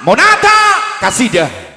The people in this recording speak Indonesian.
Monata Kasidah